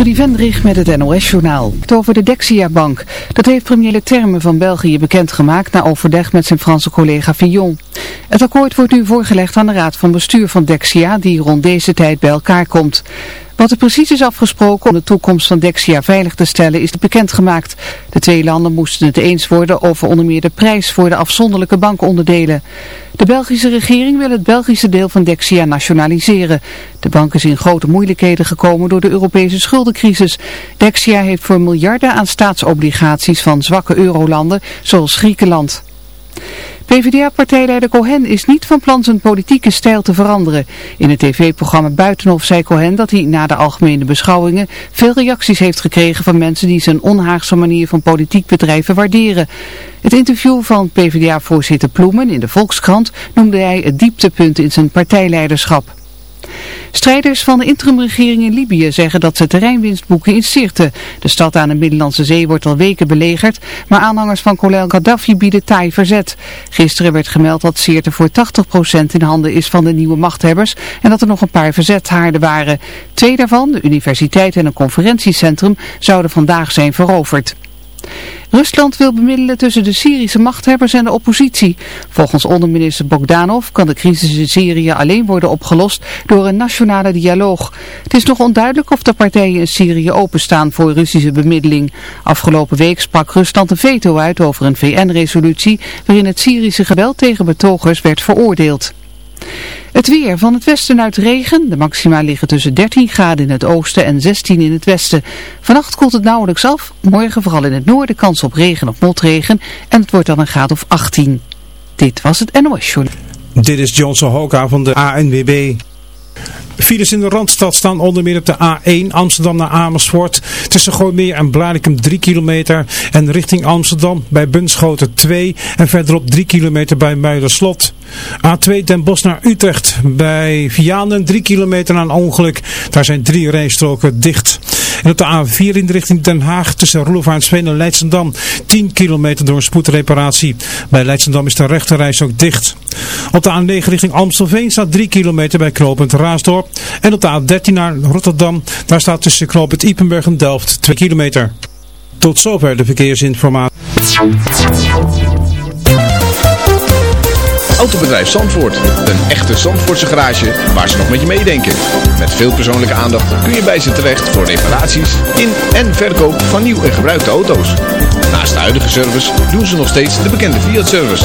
Trudy Vendrich met het NOS-journaal. Over de Dexia-bank. Dat heeft premier Leterme van België bekendgemaakt na overleg met zijn Franse collega Fillon. Het akkoord wordt nu voorgelegd aan de raad van bestuur van Dexia, die rond deze tijd bij elkaar komt. Wat er precies is afgesproken om de toekomst van Dexia veilig te stellen is bekendgemaakt. De twee landen moesten het eens worden over onder meer de prijs voor de afzonderlijke bankonderdelen. De Belgische regering wil het Belgische deel van Dexia nationaliseren. De bank is in grote moeilijkheden gekomen door de Europese schuldencrisis. Dexia heeft voor miljarden aan staatsobligaties van zwakke eurolanden zoals Griekenland. PvdA-partijleider Cohen is niet van plan zijn politieke stijl te veranderen. In het tv-programma Buitenhof zei Cohen dat hij na de algemene beschouwingen veel reacties heeft gekregen van mensen die zijn onhaagse manier van politiek bedrijven waarderen. Het interview van PvdA-voorzitter Ploemen in de Volkskrant noemde hij het dieptepunt in zijn partijleiderschap. Strijders van de interimregering in Libië zeggen dat ze terreinwinst boeken in Sirte. De stad aan de Middellandse Zee wordt al weken belegerd, maar aanhangers van kolonel Gaddafi bieden taai verzet. Gisteren werd gemeld dat Sirte voor 80% in handen is van de nieuwe machthebbers en dat er nog een paar verzetshaarden waren. Twee daarvan, de universiteit en een conferentiecentrum, zouden vandaag zijn veroverd. Rusland wil bemiddelen tussen de Syrische machthebbers en de oppositie. Volgens onderminister Bogdanov kan de crisis in Syrië alleen worden opgelost door een nationale dialoog. Het is nog onduidelijk of de partijen in Syrië openstaan voor Russische bemiddeling. Afgelopen week sprak Rusland een veto uit over een VN-resolutie waarin het Syrische geweld tegen betogers werd veroordeeld. Het weer van het westen uit regen. De maxima liggen tussen 13 graden in het oosten en 16 in het westen. Vannacht koelt het nauwelijks af. Morgen vooral in het noorden kans op regen of motregen. En het wordt dan een graad of 18. Dit was het NOS Journal. Dit is Johnson Hoka van de ANWB. Files in de Randstad staan onder meer op de A1 Amsterdam naar Amersfoort. Tussen Gooimeer en Blarikum 3 kilometer. En richting Amsterdam bij Bunschoten 2. En verderop 3 kilometer bij Muiderslot. A2 Den Bosch naar Utrecht. Bij Vianen 3 kilometer een ongeluk. Daar zijn drie rijstroken dicht. En op de A4 in de richting Den Haag tussen Roelofaardsveen en Leidsendam 10 kilometer door spoedreparatie. Bij Leidsendam is de rechterreis ook dicht. Op de A9 richting Amstelveen staat 3 kilometer bij knooppunt Raasdorp. En op de A13 naar Rotterdam, daar staat tussen knooppunt Ipenburg en Delft 2 kilometer. Tot zover de verkeersinformatie. Autobedrijf Zandvoort. Een echte Zandvoortse garage waar ze nog met je meedenken. Met veel persoonlijke aandacht kun je bij ze terecht voor reparaties in en verkoop van nieuw en gebruikte auto's. Naast de huidige service doen ze nog steeds de bekende Fiat-service.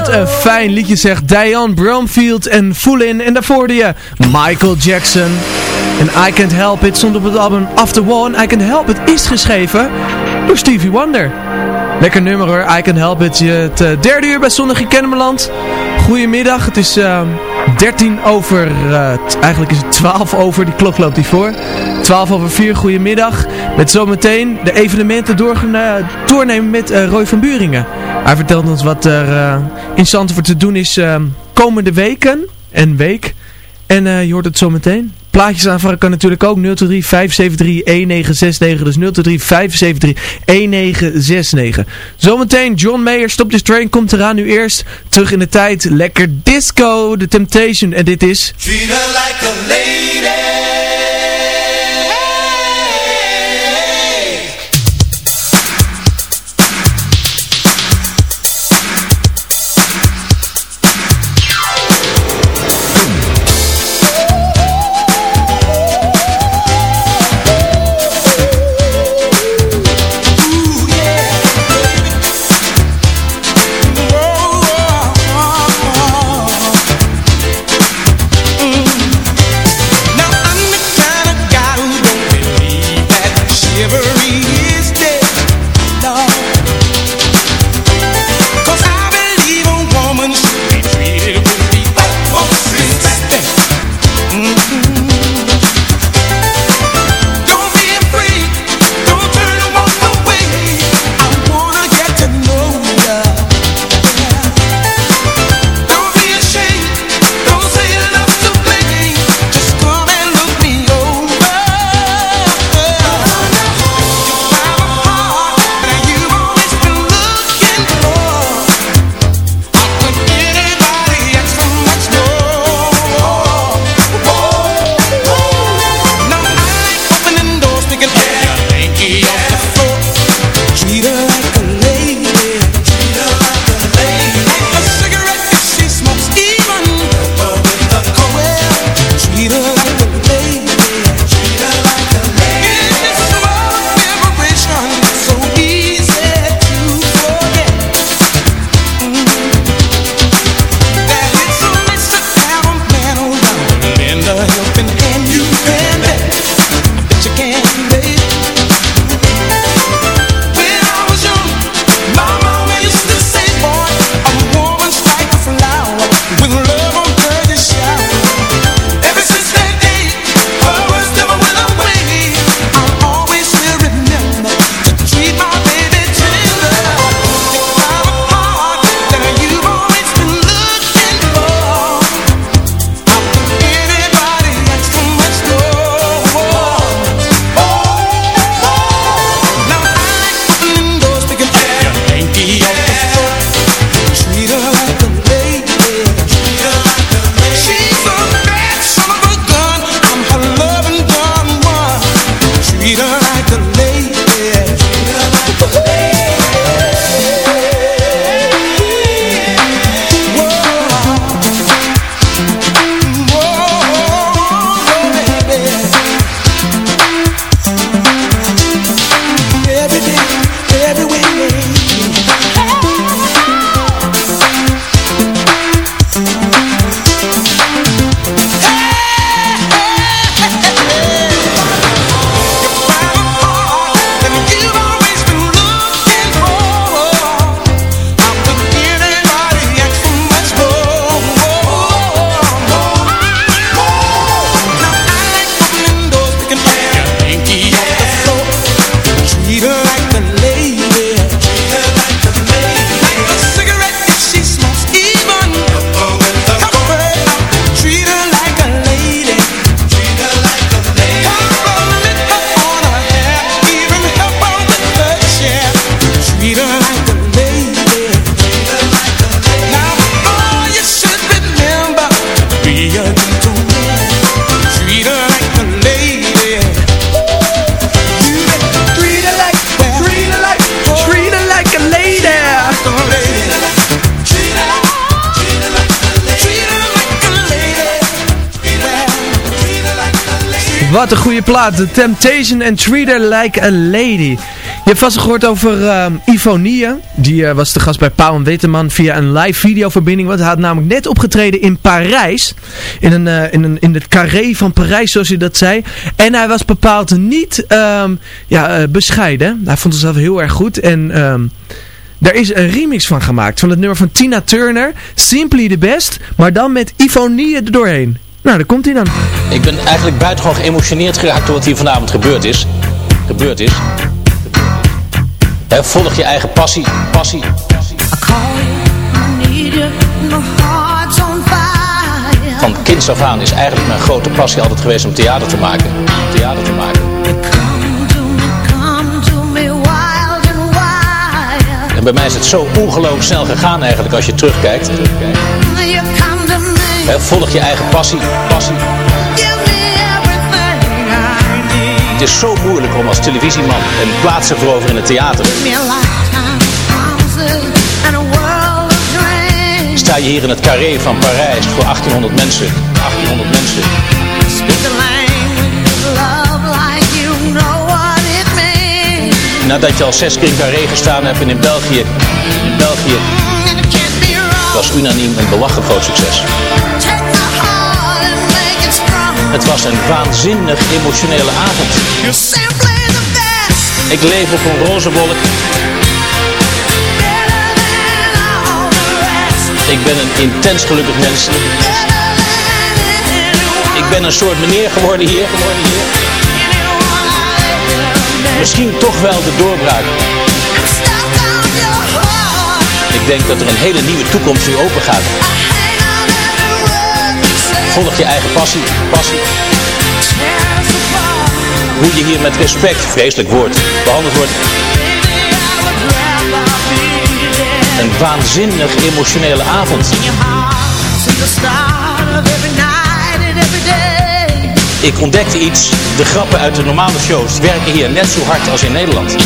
Wat een fijn liedje zegt Diane Bromfield en Foolin. En daarvoor hoorde je Michael Jackson. En I Can't Help It stond op het album After One. I Can't Help It is geschreven door Stevie Wonder. Lekker nummer hoor, I Can Help It. Het uh, derde uur bij Zondag in Kennemerland. Goedemiddag, het is uh, 13 over, uh, eigenlijk is het 12 over, die klok loopt die voor. 12 over 4, goedemiddag. Met zometeen de evenementen doornemen met uh, Roy van Buringen. Hij vertelt ons wat er uh, in Zandvoort te doen is komende weken en week. En je hoort het zometeen. Plaatjes aanvragen kan natuurlijk ook 023 573 1969. Dus 023 573 1969. Zometeen John Mayer, Stop This Train komt eraan. Nu eerst terug in de tijd. Lekker disco, The Temptation. En dit is... Treat like a. Plaat. The Temptation and Treat Her Like a Lady. Je hebt vast gehoord over Ivonie. Die eh, was de gast bij Pauw en Witteman via een live videoverbinding. Want hij had namelijk net opgetreden in Parijs. In, een, eh, in, een, in het carré van Parijs, zoals hij dat zei. En hij was bepaald niet ehm, ja, eh, bescheiden. Hij vond het zelf heel erg goed. En ehm daar is een remix van gemaakt. Van het nummer van Tina Turner. Simply the Best. Maar dan met Ivonie er doorheen. Nou, daar komt hij dan. Ik ben eigenlijk buitengewoon geëmotioneerd geraakt door wat hier vanavond gebeurd is. Gebeurd is. Volg je eigen passie, passie. Van kinds af aan is eigenlijk mijn grote passie altijd geweest om theater te maken. Theater te maken. En bij mij is het zo ongelooflijk snel gegaan eigenlijk als je terugkijkt. Volg je eigen passie, passie. Het is zo moeilijk om als televisieman een plaats te veroveren in het theater. Sta je hier in het carré van Parijs voor 1800 mensen. 1800 mensen. Nadat je al zes keer in carré gestaan hebt en in België, in België was unaniem een belachelijk groot succes. Het was een waanzinnig emotionele avond. Ik leef op een roze wolk. Ik ben een intens gelukkig mens. Ik ben een soort meneer geworden hier. Misschien toch wel de doorbraak. Ik denk dat er een hele nieuwe toekomst nu open gaat. Volg je eigen passie, passie. Hoe je hier met respect, vreselijk woord, behandeld wordt. Een waanzinnig emotionele avond. Ik ontdekte iets, de grappen uit de normale shows werken hier net zo hard als in Nederland.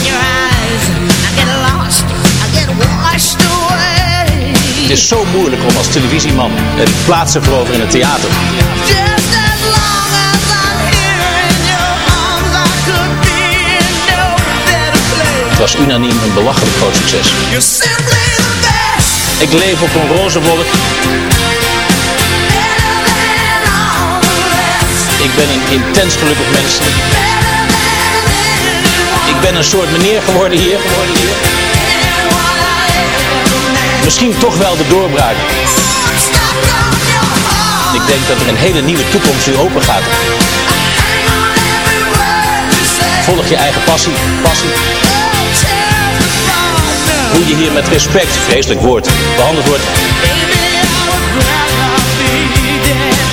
Het is zo moeilijk om als televisieman een plaats te veroveren in het theater. Het was unaniem een belachelijk groot succes. Ik leef op een roze wolk. Ik ben een intens gelukkig mens. Ik ben een soort meneer geworden hier. Geworden hier. Misschien toch wel de doorbraak. Ik denk dat er een hele nieuwe toekomst nu open gaat. Volg je eigen passie, passie. Hoe je hier met respect, vreselijk woord, behandeld wordt.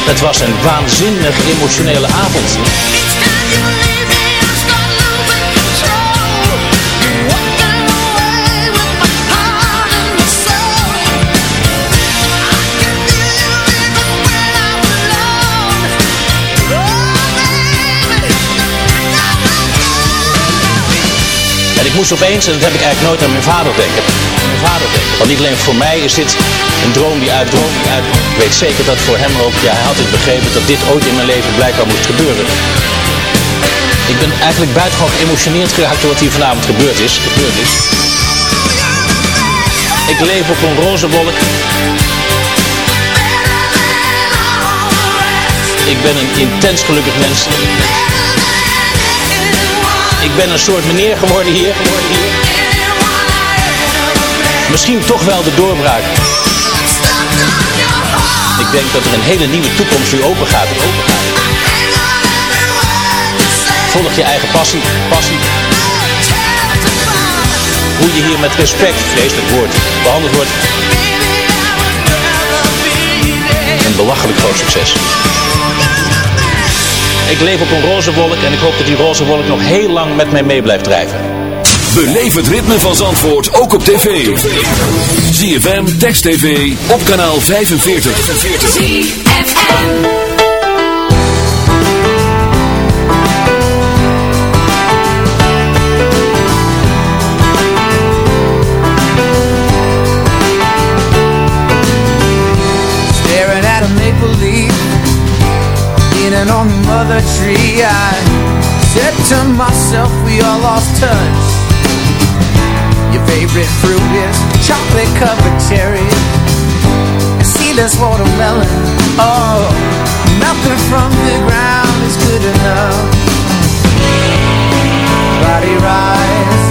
Het was een waanzinnig emotionele avond. Ik moest opeens, en dat heb ik eigenlijk nooit aan mijn vader denken. Mijn vader. Want niet alleen voor mij is dit een droom die uit droom die uit. Ik weet zeker dat voor hem ook, ja, hij had het begrepen dat dit ooit in mijn leven blijkbaar moest gebeuren. Ik ben eigenlijk buitengewoon geëmotioneerd geraakt door wat hier vanavond gebeurd is. Gebeurd is. Ik leef op een roze wolk. Ik ben een intens gelukkig mens. Ik ben een soort meneer geworden hier. Misschien toch wel de doorbraak. Ik denk dat er een hele nieuwe toekomst nu open gaat. Open gaat. Volg je eigen passie, passie. Hoe je hier met respect, vreselijk woord, behandeld wordt. Een belachelijk groot succes. Ik leef op een roze wolk en ik hoop dat die roze wolk nog heel lang met mij mee blijft drijven. Beleef het ritme van Zandvoort ook op tv. ZFM, Text TV, op kanaal 45. 45. On the mother tree I said to myself we all lost touch Your favorite fruit is chocolate covered cherry seedless watermelon. Oh, nothing from the ground is good enough. Body rise,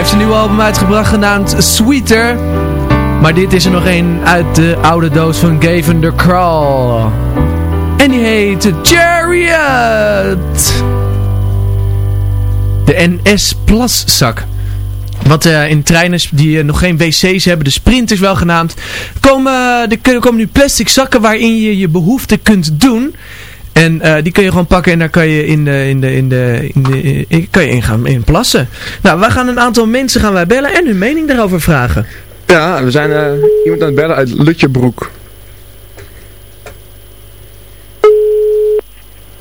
heeft een nieuw album uitgebracht genaamd Sweeter. Maar dit is er nog een uit de oude doos van Gavin de Crawl. En die heet Chariot. De NS Plaszak. Wat eh, in treinen die eh, nog geen wc's hebben, de sprinters wel genaamd, komen, er komen nu plastic zakken waarin je je behoefte kunt doen. En eh, die kun je gewoon pakken en daar kan je in de, in de, in de, in de, in- kan je in gaan in plassen. Nou, wij gaan een aantal mensen gaan wij bellen en hun mening daarover vragen. Ja, we zijn eh, iemand aan het bellen uit Lutjebroek.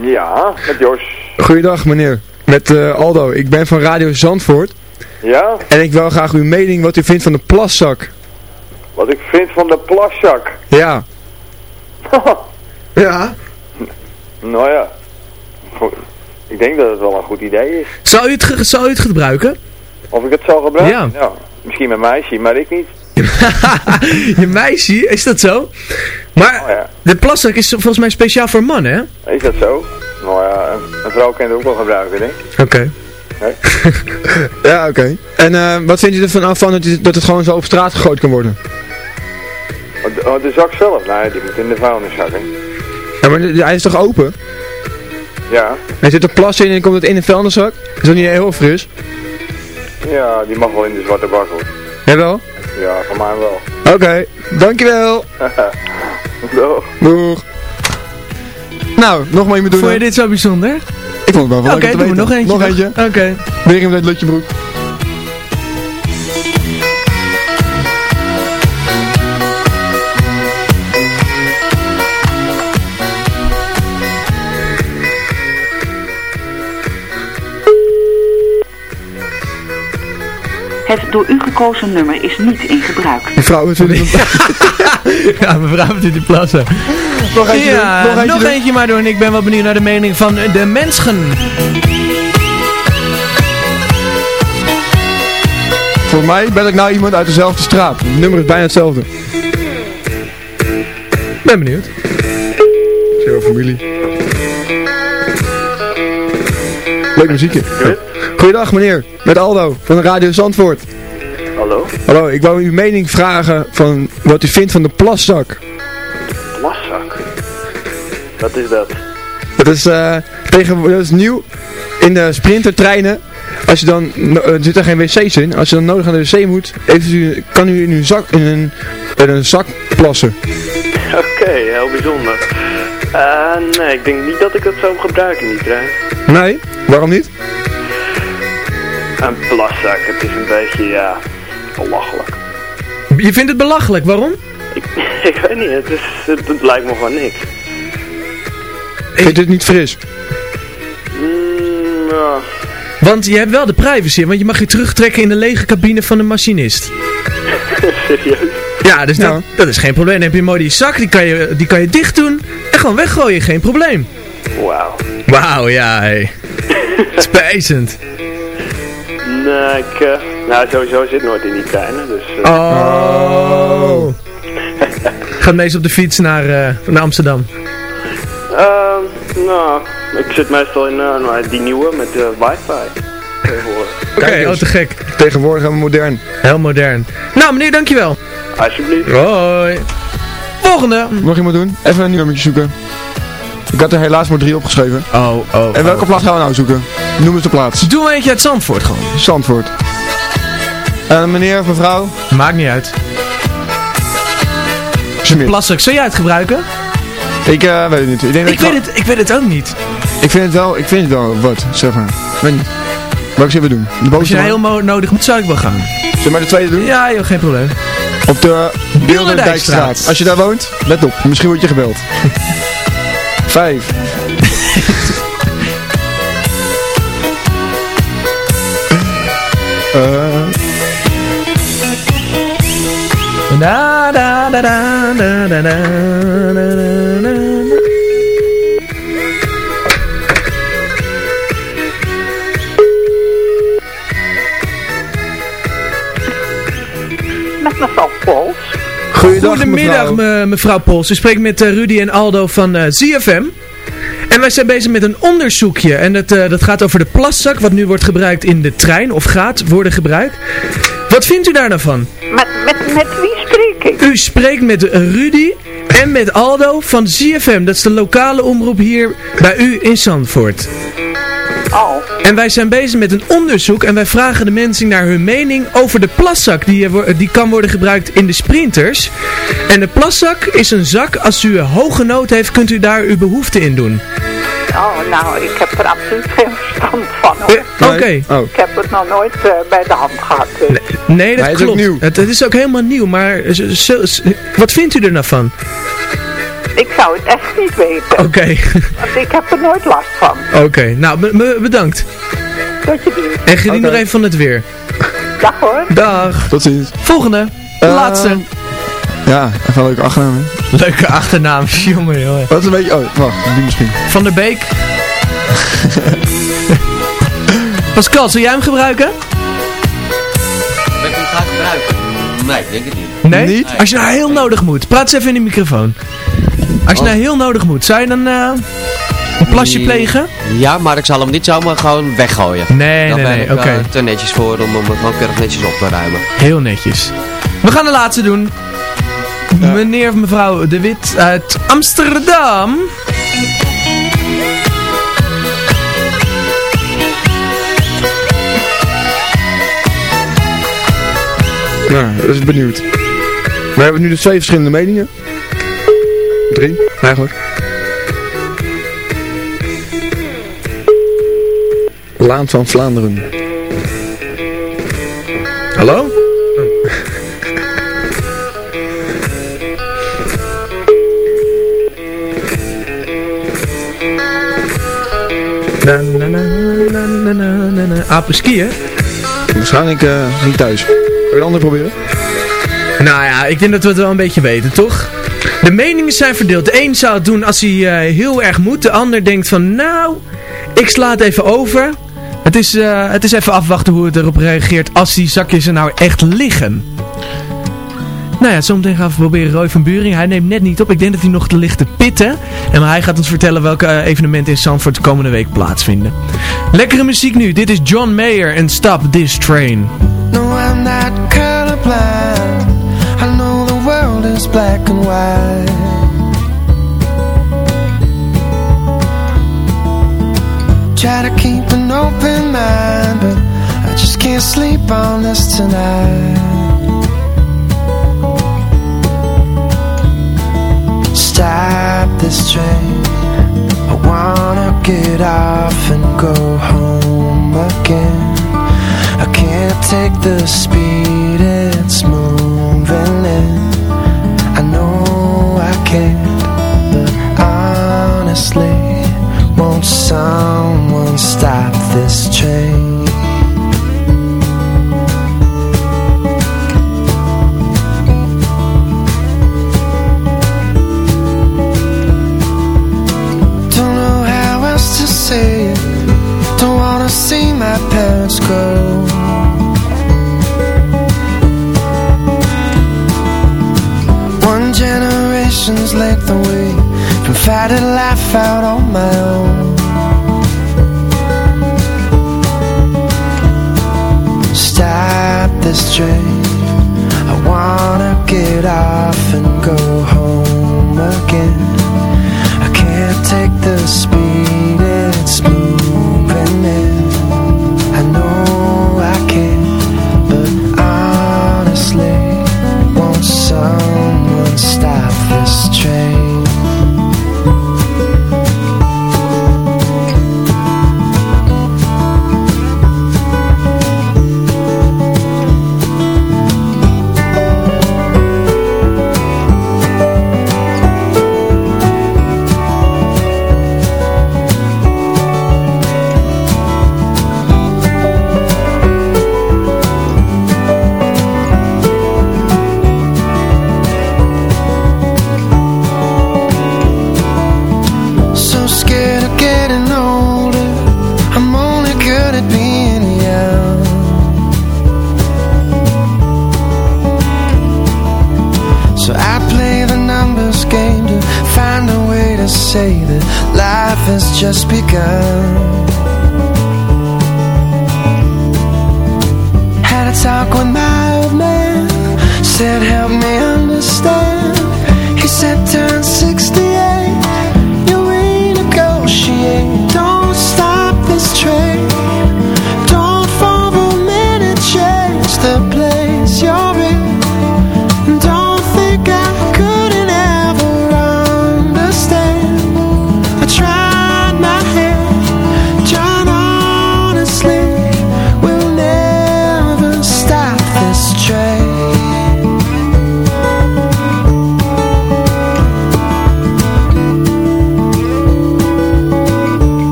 Ja, met Jos. Goeiedag meneer, met eh, Aldo. Ik ben van Radio Zandvoort. Ja, En ik wil graag uw mening wat u vindt van de plaszak. wat ik vind van de plaszak. Ja. ja. Nou ja, ik denk dat het wel een goed idee is. Zou u het, ge- zou u het gebruiken? Of ik het zal gebruiken? Ja. misschien mijn meisje, maar ik niet. je meisje, is dat zo? Maar Oh ja. de plaszak is volgens mij speciaal voor mannen, hè? Is dat zo? Nou ja, een, vrouw kan het ook wel gebruiken, denk ik. Oké. Ja, oké. En eh, wat vindt u ervan af van dat het gewoon zo op straat gegooid kan worden? Oh, de, oh, de zak zelf? Nee, die moet in de vuilniszak, hè. Ja, maar hij is toch open? Ja, Er zit er plas in en dan komt het in een vuilniszak? Is dat niet heel fris? ja, die mag wel in de zwarte bak, hoor. Jawel? Ja, van mij wel. Oké, dankjewel. Doeg. Doeg. Nou, nog maar iemand doen. Vond je dit zo bijzonder? Ik vond het wel wel Oké, leuk om doen we nog eentje. Nog eentje. Oké. Weer iemand uit Lutjebroek. Het door u gekozen nummer is niet in gebruik. Mevrouw, wat vinden Ja, mevrouw u te plassen. Nog eentje ja, doen, nog eentje nog doen. eentje maar doen. Ik ben wel benieuwd naar de mening van de mensen. Voor mij ben ik nou iemand uit dezelfde straat. Het nummer is bijna hetzelfde. Ben benieuwd. Zo, familie. Leuk muziekje. Goeiedag meneer, met Aldo van Radio Zandvoort. Hallo? Hallo, ik wou uw mening vragen van wat u vindt van de plaszak. Plaszak. Wat is dat? Dat is, eh tegen, dat is nieuw in de sprintertreinen. Als je dan, no- er zitten geen wc's in, als je dan nodig naar de wc moet, heeft u, kan u in uw zak, in een, in een zak plassen. Oké, heel bijzonder. Eh, nee, ik denk niet dat ik dat zou gebruiken die trein. Nee, waarom niet? Een plaszak, het is een beetje, ja, belachelijk. Je vindt het belachelijk, waarom? Ik, ik weet niet, het, is, het, het lijkt me gewoon niks. U het niet fris? Mm, ja. Want je hebt wel de privacy, want je mag je terugtrekken in de lege cabine van de machinist. Serieus? Ja, dus dat, dat is geen probleem. Dan heb je mooi die zak, die kan je, die kan je dicht doen en gewoon weggooien, geen probleem. Wauw. Wauw, ja, hé. Spijzend. Nee, ik, eh, nou sowieso zit nooit in die treinen, dus... eh, Oh. Gaat meestal op de fiets naar, eh, naar Amsterdam. Ehm, nou, ik zit meestal in eh, nou, die nieuwe met de wifi. Tegenwoordig. Oké, Kijk oh te gek. Tegenwoordig helemaal modern. Heel modern. Nou, meneer, dankjewel. Alsjeblieft. Hoi. Volgende. Nog iemand doen? Even een nummertje zoeken. Ik had er helaas maar drie opgeschreven. Oh, oh. En welke plaats gaan we nou zoeken? Noem eens de plaats. Doe een eentje uit Zandvoort gewoon. Zandvoort. Eh, meneer of mevrouw? Maakt niet uit. Plastic, zou jij het gebruiken? Ik eh, weet het niet. Ik, denk dat Ik weet, het, ik weet het ook niet. ik vind het wel, ik vind het wel wat, zeg maar. Weet niet. Welke zullen we doen? De Als je maar? heel nodig moet, zou ik wel gaan. Zullen we maar de tweede doen? Ja, joh, geen probleem. Op de. Bilderdijkstraat. Als je daar woont, let op. Misschien word je gebeld. Vijf. uh. da, da. Met mijn Goedemiddag mevrouw. me- mevrouw Pols. U spreekt met eh, Rudy en Aldo van eh, ZFM. En wij zijn bezig met een onderzoekje. En dat, eh, dat gaat over de plaszak, wat nu wordt gebruikt in de trein, of gaat worden gebruikt. Wat vindt u daar nou van? Met, met, met wie spreek ik? U spreekt met Rudy en met Aldo van ZFM. Dat is de lokale omroep hier bij u in Zandvoort. En wij zijn bezig met een onderzoek en wij vragen de mensen naar hun mening over de plaszak die, die kan worden gebruikt in de sprinters. En de plaszak is een zak, als u hoge nood heeft, kunt u daar uw behoefte in doen. oh, nou, ik heb er absoluut geen verstand van hoor. Eh, Oké. Oh. Ik heb het nog nooit eh, bij de hand gehad. dus. Nee, dat Maar het is ook klopt. nieuw. Het, het is ook helemaal nieuw, maar wat vindt u er nou van? Ik zou het echt niet weten. Oké, Want ik heb er nooit last van. oké. Nou, be- be- bedankt. Dat je die. En geniet Oké. nog even van het weer. Dag hoor. Dag. Tot ziens. Volgende. De Eh, laatste. Ja, even een leuke achternaam. hè. Leuke achternaam, jongen, jongen. Wat is een beetje... Oh, wacht. Die misschien. Van der Beek. Pascal, zou jij hem gebruiken? Ben ik hem graag gebruiken? Nee, ik denk het niet. Nee? Niet? Als je nou heel nodig moet. Praat eens even in de microfoon. Als je nou heel nodig moet, zou je dan eh, een plasje Nee. plegen? Ja, maar ik zal hem niet zomaar gewoon weggooien. Nee, Dan nee, ben nee, ik oké. eh, te netjes voor om hem gewoon keurig netjes op te ruimen. Heel netjes. We gaan de laatste doen. Meneer of mevrouw De Wit uit Amsterdam. Nou, dat is benieuwd. We hebben nu dus twee verschillende meningen. Drie, eigenlijk. Laan van Vlaanderen. Hallo? Na, na, na, na, na, na, na, hè? Waarschijnlijk eh, niet thuis. Een ander proberen? Nou ja, ik denk dat we het wel een beetje weten, toch? De meningen zijn verdeeld. De een zou het doen als hij eh, heel erg moet. De ander denkt van, nou, ik sla het even over. Het is, eh, het is even afwachten hoe het erop reageert als die zakjes er nou echt liggen. Nou ja, zometeen gaan we proberen Roy van Buring. Hij neemt net niet op. Ik denk dat hij nog te ligt te pitten. En hij gaat ons vertellen welke eh, evenementen in Zandvoort de komende week plaatsvinden. Lekkere muziek nu. Dit is John Mayer en Stop This Train. No, I'm not colorblind. I know the world is black and white. Try to keep an open mind, but I just can't sleep on this tonight. Stop this train. I wanna get off and go home again. I can't take the speed it's moving in. I know I can't, but honestly, won't someone stop this train? My parents go. One generation's length away from fighting life out on my own. Stop this train. I wanna get off and go home again. I can't take the speed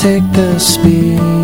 take the speed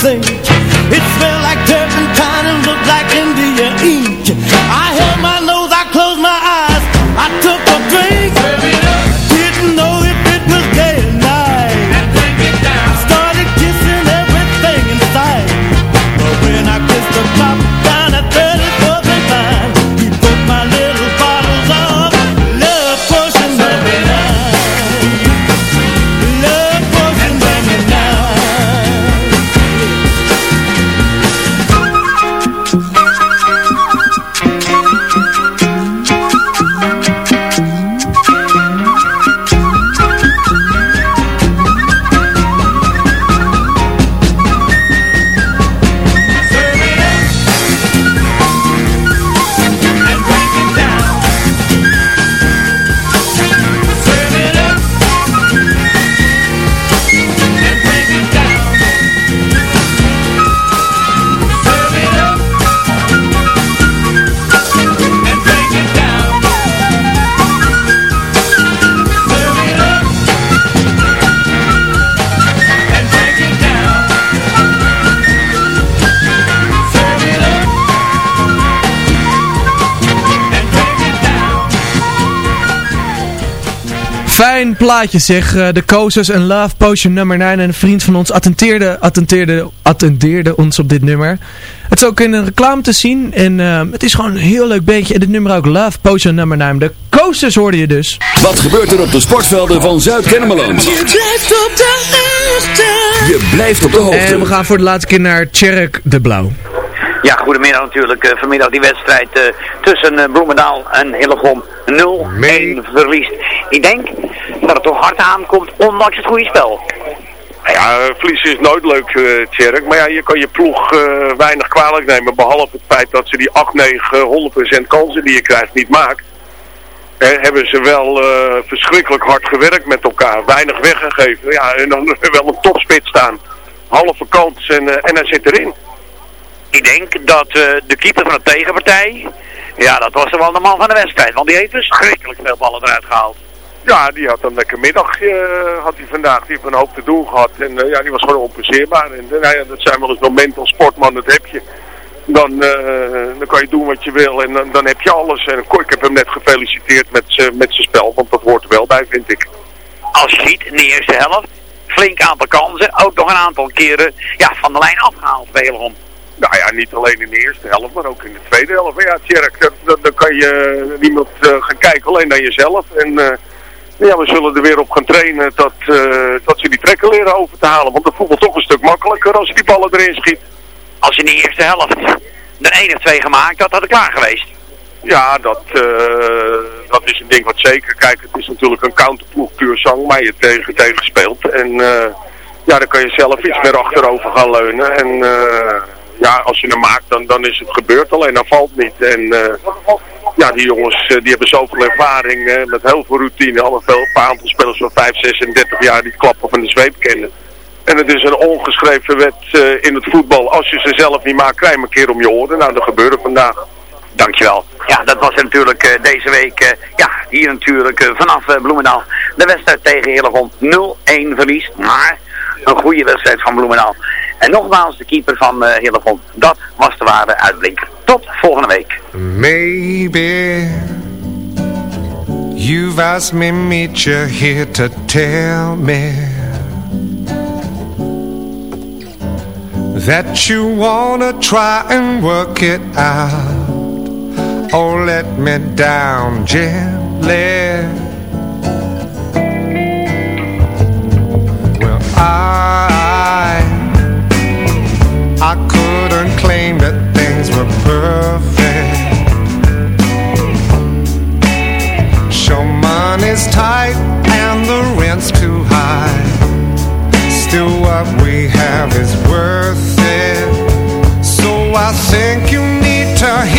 thing plaatje zeg. Eh, de Kozers en Love Potion nummer 9. En een vriend van ons attenteerde, attenteerde, attendeerde ons op dit nummer. Het is ook in een reclame te zien. En eh, het is gewoon een heel leuk beentje. En dit nummer ook Love Potion nummer 9. De Kozers hoorde je dus. Wat gebeurt er op de sportvelden van Zuid-Kennemerland? Je blijft op de hoogte. Je blijft op de hoogte. En we gaan voor de laatste keer naar Tjerk de Blauw. Ja, goedemiddag natuurlijk. Eh, vanmiddag die wedstrijd eh, tussen Bloemendaal en Hillegom 0-1 verliest. Ik denk dat het toch hard aankomt, ondanks het goede spel. Nou Ja, verliezen is nooit leuk, Tjerk. Maar ja, je kan je ploeg eh, weinig kwalijk nemen. Behalve het feit dat ze die 8, 9, 100% kansen die je krijgt niet maakt. Eh, hebben ze wel eh, verschrikkelijk hard gewerkt met elkaar. Weinig weggegeven. Ja, en dan wel een topspit staan. Halve kans en, en hij zit erin. Ik denk dat de keeper van de tegenpartij, ja, dat was wel de man van de wedstrijd. Want die heeft verschrikkelijk veel ballen eruit gehaald. Ja, die had een lekker middagje eh, had hij vandaag. Die heeft een hoop te doen gehad. En eh, ja, die was gewoon onpasseerbaar. En eh, nou ja, dat zijn wel eens momenten als sportman, dat heb je. Dan, dan kan je doen wat je wil en dan, dan heb je alles. En ik heb hem net gefeliciteerd met met zijn spel, want dat hoort er wel bij, vind ik. Als je ziet, in de eerste helft, flink aantal kansen, ook nog een aantal keren ja, van de lijn afgehaald Hillegom. Nou ja, niet alleen in de eerste helft, maar ook in de tweede helft. Ja, Tjerk, dan kan je niemand eh, gaan kijken, alleen naar jezelf. En ja, we zullen er weer op gaan trainen dat, eh, dat ze die trekken leren over te halen. Want de voetbal toch een stuk makkelijker als je die ballen erin schiet. Als je in de eerste helft er één of twee gemaakt had, had het klaar geweest. Ja, dat, eh, dat is een ding wat zeker. Kijk, het is natuurlijk een counterploeg puur zang, maar je tegen, tegen speelt. En eh, ja, dan kan je zelf iets meer achterover gaan leunen. En ja, als je hem maakt, dan, dan is het gebeurd. Alleen dan valt niet. En ja, die jongens eh, die hebben zoveel ervaring met heel veel routine. Al een aantal spelers van 5, 36 jaar die klappen van de zweep kennen. En het is een ongeschreven wet eh, in het voetbal. Als je ze zelf niet maakt, krijg je een keer om je oren. Nou, dat gebeurde vandaag. Dankjewel. Ja, dat was natuurlijk eh, deze week, ja, hier natuurlijk vanaf Bloemendaal. De wedstrijd tegen Hillegom 0-1 verlies, maar een goede wedstrijd van Bloemendaal. En nogmaals de keeper van Hillegom, dat was de ware uitblinker. Tot volgende week. Maybe you've asked me meet you here to tell me that you wanna try and work it out. Oh, let me down gently. Money's tight and the rent's too high. Still, what we have is worth it. So I think you need to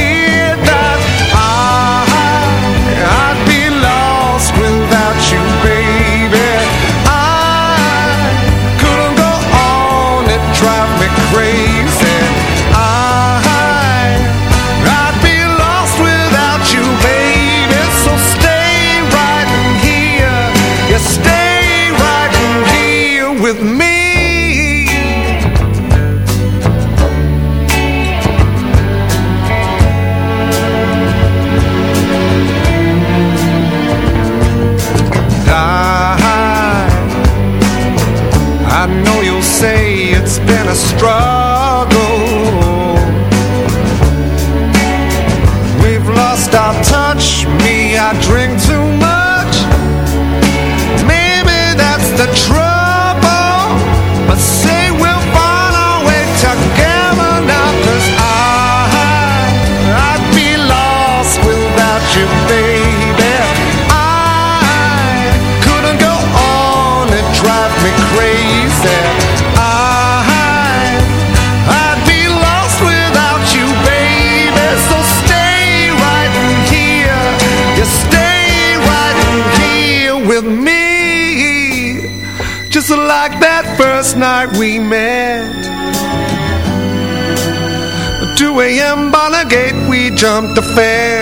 jumped the fence.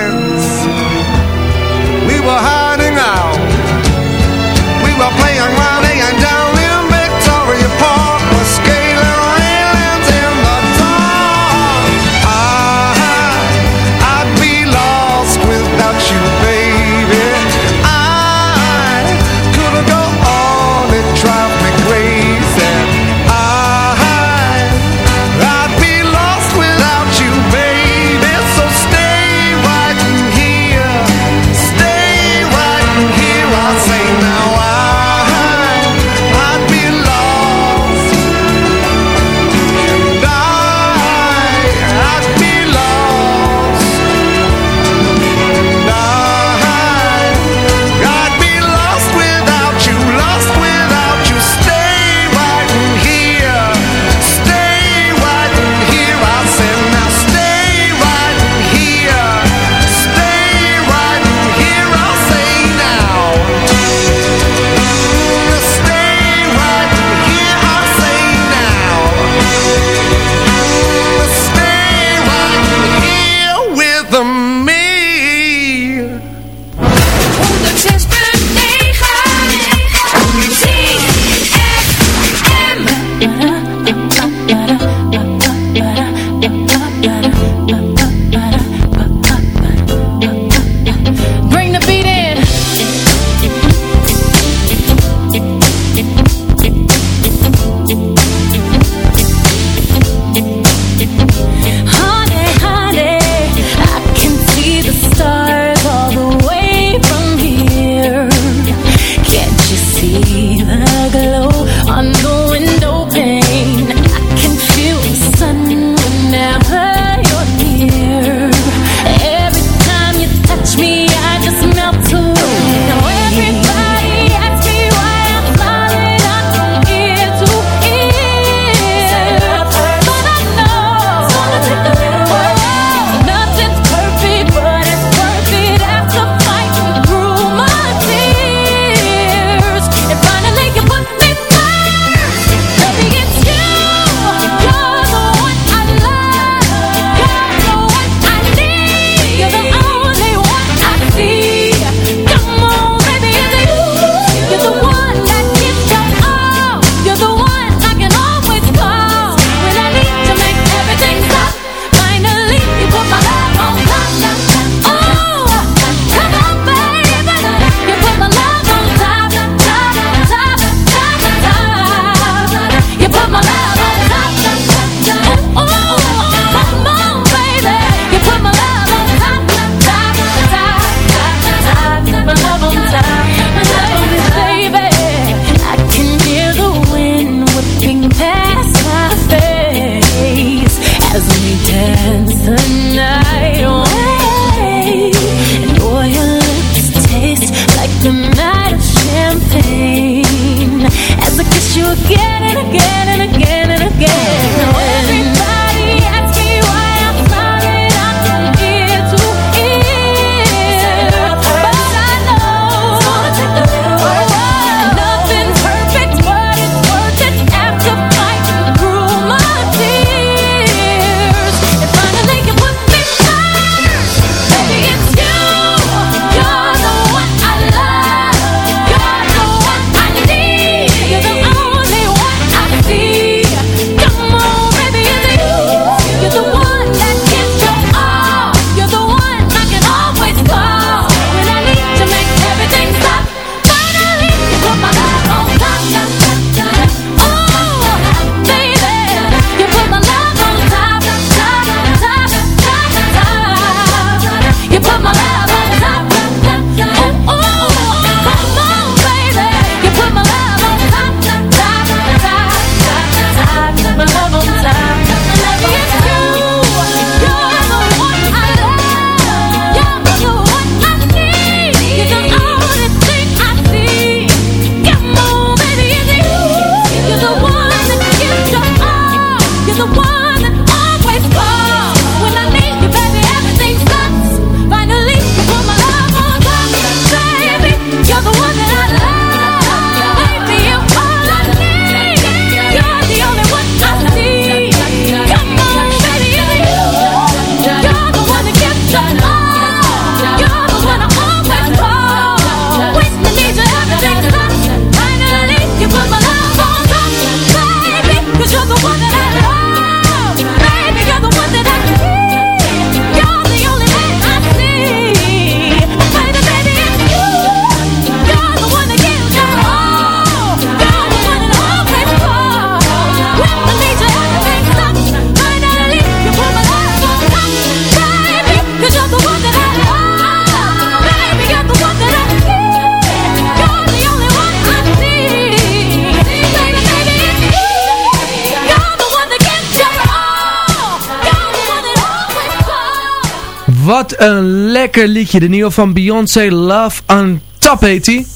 Wat een lekker liedje. De nieuwe van Beyoncé, Love on Top heet die.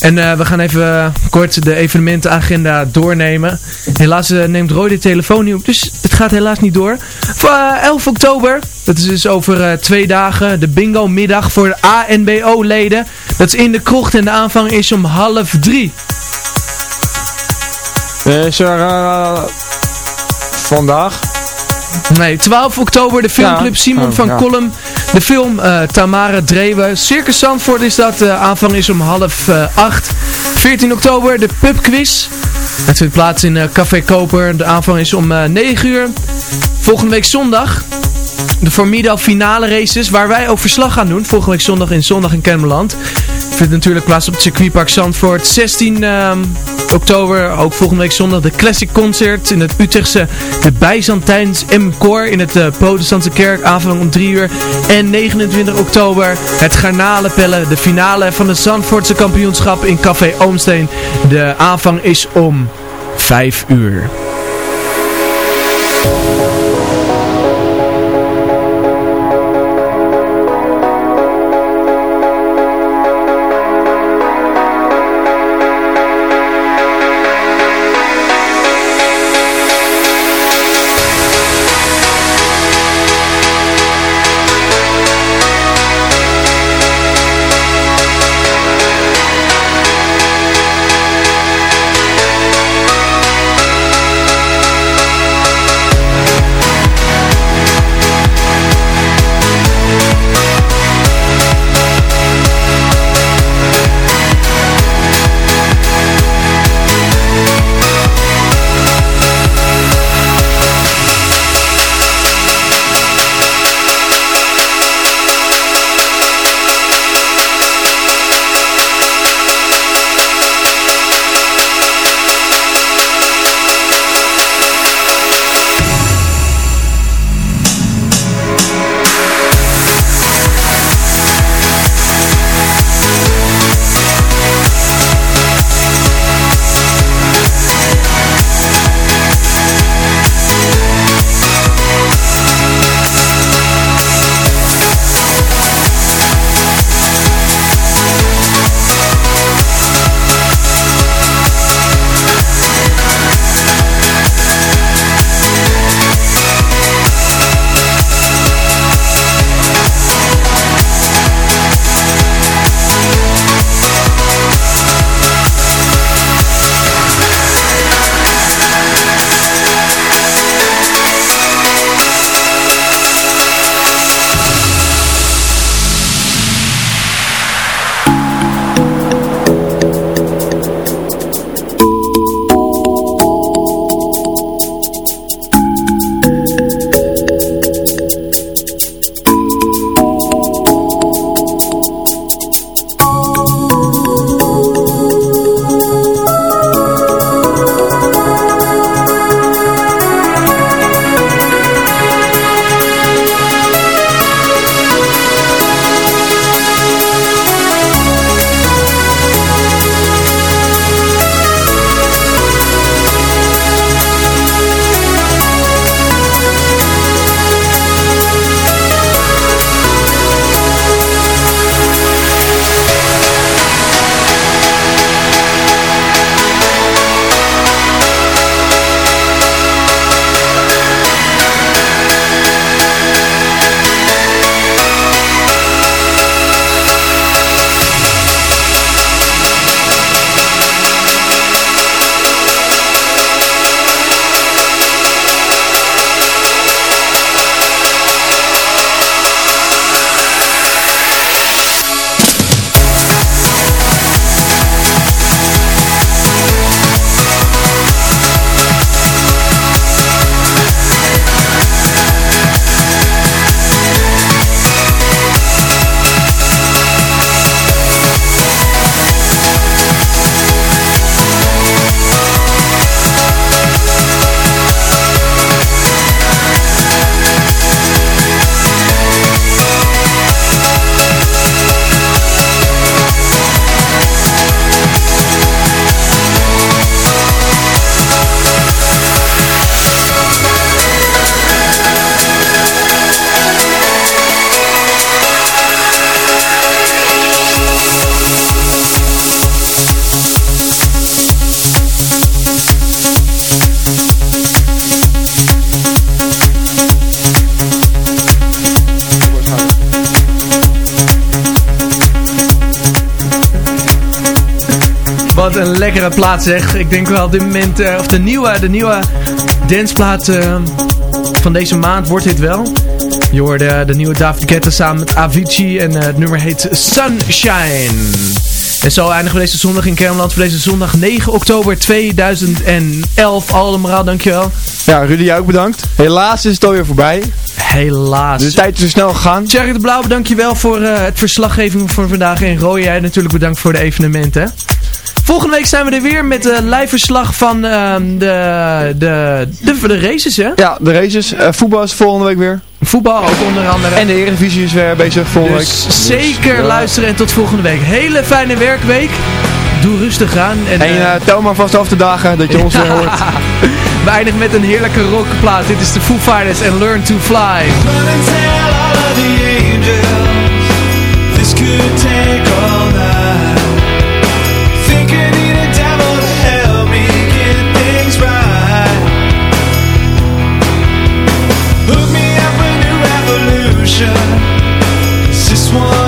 En eh, we gaan even eh, kort de evenementenagenda doornemen. Helaas eh, neemt Roy de telefoon niet op, dus het gaat helaas niet door. Voor, eh, 11 oktober, dat is dus over twee dagen, de bingo middag voor de ANBO-leden. Dat is in de krocht en de aanvang is om half drie. Is eh, vandaag? Nee, 12 oktober de filmclub Ja. Simon Oh, van ja. Kolm. De film eh, Tamara Drewe. Circus Zandvoort is dat. De aanvang is om half eh, acht. 14 oktober de pubquiz. Het vindt plaats in eh, Café Koper. De aanvang is om eh 9 uur. Volgende week zondag. De Formido finale races. Waar wij ook verslag gaan doen. Volgende week zondag in Zondag in Kennemerland. Vindt natuurlijk plaats op het circuitpark Zandvoort. 16 ehm, oktober, ook volgende week zondag, de Classic Concert in het Utrechtse de Bijzantijns M-Koor in het eh, Protestantse Kerk, aanvang om 3 uur. En 29 oktober het Garnalenpellen, de finale van het Zandvoortse kampioenschap in Café Oomsteen. De aanvang is om 5 uur. Lekkere plaat zeg. Ik denk wel op dit moment, eh, of de nieuwe, de nieuwe danceplaat eh, van deze maand wordt dit wel. Je hoorde de nieuwe David Guetta samen met Avicii en eh, het nummer heet Sunshine. En zo eindigen we deze zondag in Kermeland voor deze zondag 9 oktober 2011. Allemaal, dankjewel. Ja, Rudy, jij ook bedankt. Helaas is het alweer voorbij. Helaas. De tijd is zo snel gegaan. Thierry de Blauw, dankjewel voor het verslaggeving voor vandaag. En Roy, jij natuurlijk bedankt voor de evenementen. Volgende week zijn we er weer met een live verslag van ehm, de, de, de, de races, hè? Ja, de races. Eh, voetbal is volgende week weer. Voetbal ook onder andere. En de Eredivisie is weer bezig volgende Dus week. zeker ja. luisteren en tot volgende week. Hele fijne werkweek. Doe rustig aan. En, En eh, eh, tel maar vast af de dagen dat je ons weer hoort. we eindigen met een heerlijke rockplaat. Dit is de Foo Fighters en Learn to Fly. One